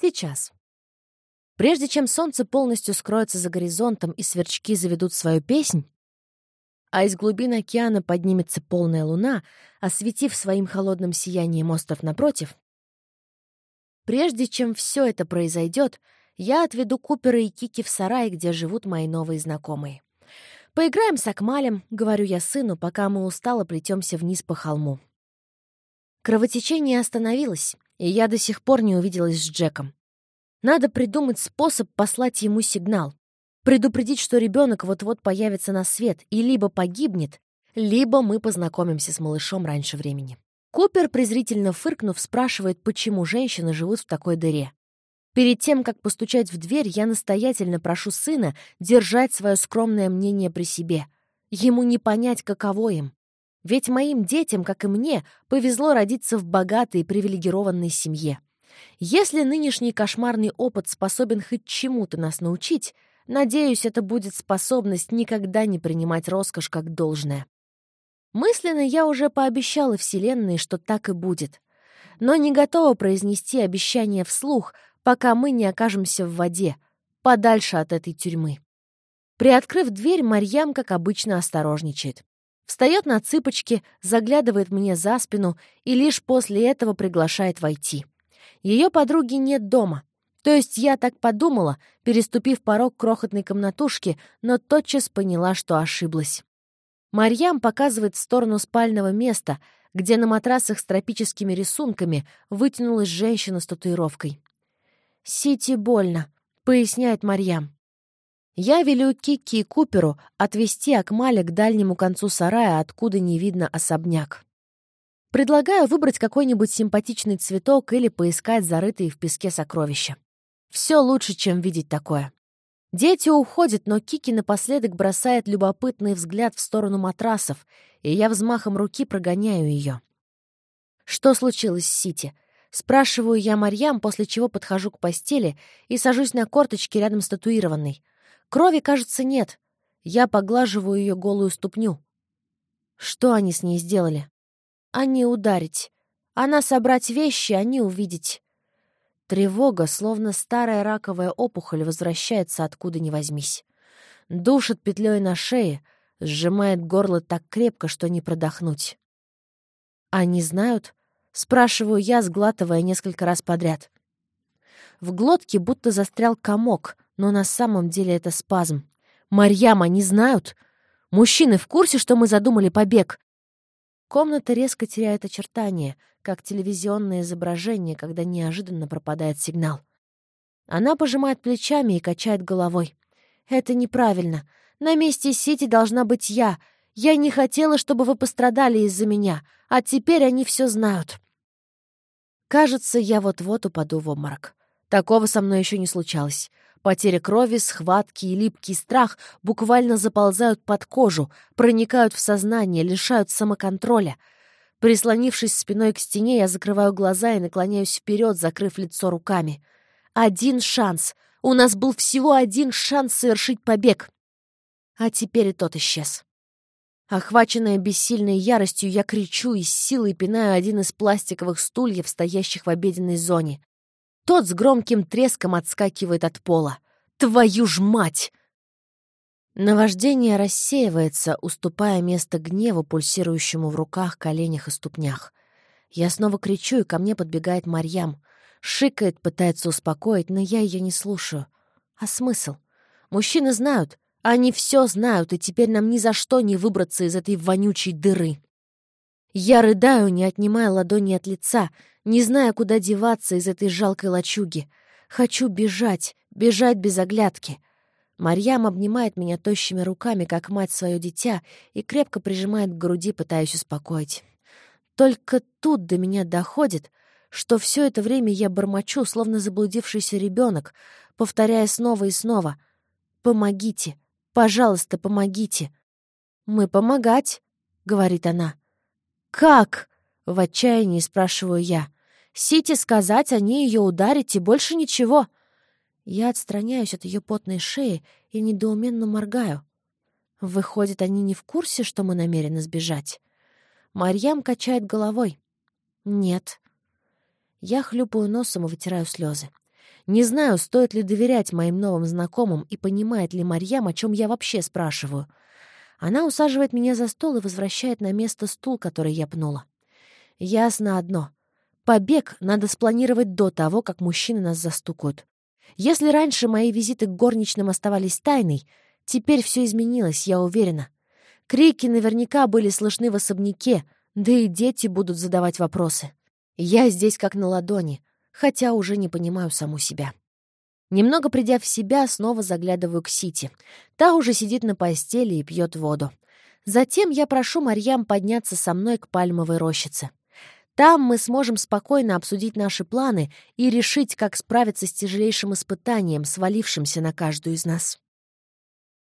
Сейчас. Прежде чем солнце полностью скроется за горизонтом и сверчки заведут свою песнь, а из глубин океана поднимется полная луна, осветив своим холодным сиянием остров напротив, прежде чем все это произойдет, я отведу Купера и Кики в сарай, где живут мои новые знакомые. «Поиграем с Акмалем», — говорю я сыну, пока мы устало плетемся вниз по холму. Кровотечение остановилось, и я до сих пор не увиделась с Джеком. Надо придумать способ послать ему сигнал. Предупредить, что ребенок вот-вот появится на свет и либо погибнет, либо мы познакомимся с малышом раньше времени. Купер, презрительно фыркнув, спрашивает, почему женщины живут в такой дыре. Перед тем, как постучать в дверь, я настоятельно прошу сына держать свое скромное мнение при себе. Ему не понять, каково им. Ведь моим детям, как и мне, повезло родиться в богатой и привилегированной семье. Если нынешний кошмарный опыт способен хоть чему-то нас научить, надеюсь, это будет способность никогда не принимать роскошь как должное. Мысленно я уже пообещала Вселенной, что так и будет. Но не готова произнести обещание вслух, пока мы не окажемся в воде, подальше от этой тюрьмы. Приоткрыв дверь, Марьям, как обычно, осторожничает. Встает на цыпочки, заглядывает мне за спину и лишь после этого приглашает войти. Ее подруги нет дома. То есть я так подумала, переступив порог крохотной комнатушки, но тотчас поняла, что ошиблась. Марьям показывает в сторону спального места, где на матрасах с тропическими рисунками вытянулась женщина с татуировкой. «Сити больно», — поясняет Марьям. Я велю Кикки и Куперу отвезти Акмаля к дальнему концу сарая, откуда не видно особняк. Предлагаю выбрать какой-нибудь симпатичный цветок или поискать зарытые в песке сокровища. Все лучше, чем видеть такое. Дети уходят, но Кики напоследок бросает любопытный взгляд в сторону матрасов, и я взмахом руки прогоняю ее. Что случилось с Сити? Спрашиваю я Марьям, после чего подхожу к постели и сажусь на корточки рядом с татуированной. Крови, кажется, нет. Я поглаживаю ее голую ступню. Что они с ней сделали? Они ударить. Она собрать вещи, они увидеть. Тревога, словно старая раковая опухоль, возвращается откуда ни возьмись. Душит петлей на шее, сжимает горло так крепко, что не продохнуть. Они знают, Спрашиваю я, сглатывая несколько раз подряд. В глотке будто застрял комок, но на самом деле это спазм. «Марьям, они знают? Мужчины в курсе, что мы задумали побег?» Комната резко теряет очертания, как телевизионное изображение, когда неожиданно пропадает сигнал. Она пожимает плечами и качает головой. «Это неправильно. На месте Сити должна быть я. Я не хотела, чтобы вы пострадали из-за меня, а теперь они все знают». Кажется, я вот-вот упаду в обморок. Такого со мной еще не случалось. Потеря крови, схватки и липкий страх буквально заползают под кожу, проникают в сознание, лишают самоконтроля. Прислонившись спиной к стене, я закрываю глаза и наклоняюсь вперед, закрыв лицо руками. Один шанс. У нас был всего один шанс совершить побег. А теперь и тот исчез. Охваченная бессильной яростью, я кричу и с силой пинаю один из пластиковых стульев, стоящих в обеденной зоне. Тот с громким треском отскакивает от пола. «Твою ж мать!» Наваждение рассеивается, уступая место гневу, пульсирующему в руках, коленях и ступнях. Я снова кричу, и ко мне подбегает Марьям. Шикает, пытается успокоить, но я ее не слушаю. А смысл? Мужчины знают, они все знают, и теперь нам ни за что не выбраться из этой вонючей дыры. Я рыдаю, не отнимая ладони от лица, не зная, куда деваться из этой жалкой лачуги. Хочу бежать, бежать без оглядки. Марьям обнимает меня тощими руками, как мать свое дитя, и крепко прижимает к груди, пытаясь успокоить. Только тут до меня доходит, что все это время я бормочу, словно заблудившийся ребенок, повторяя снова и снова «Помогите! Пожалуйста, помогите». «Мы помогать», — говорит она. «Как?» — в отчаянии спрашиваю я. «Сити сказать, они ее ударить и больше ничего». Я отстраняюсь от ее потной шеи и недоуменно моргаю. Выходит, они не в курсе, что мы намерены сбежать? Марьям качает головой. «Нет». Я хлюпаю носом и вытираю слезы. Не знаю, стоит ли доверять моим новым знакомым и понимает ли Марьям, о чем я вообще спрашиваю. Она усаживает меня за стол и возвращает на место стул, который я пнула. Ясно одно. Побег надо спланировать до того, как мужчины нас застукают. Если раньше мои визиты к горничным оставались тайной, теперь все изменилось, я уверена. Крики наверняка были слышны в особняке, да и дети будут задавать вопросы. Я здесь как на ладони, хотя уже не понимаю саму себя. Немного придя в себя, снова заглядываю к Сити. Та уже сидит на постели и пьет воду. Затем я прошу Марьям подняться со мной к пальмовой рощице. Там мы сможем спокойно обсудить наши планы и решить, как справиться с тяжелейшим испытанием, свалившимся на каждую из нас.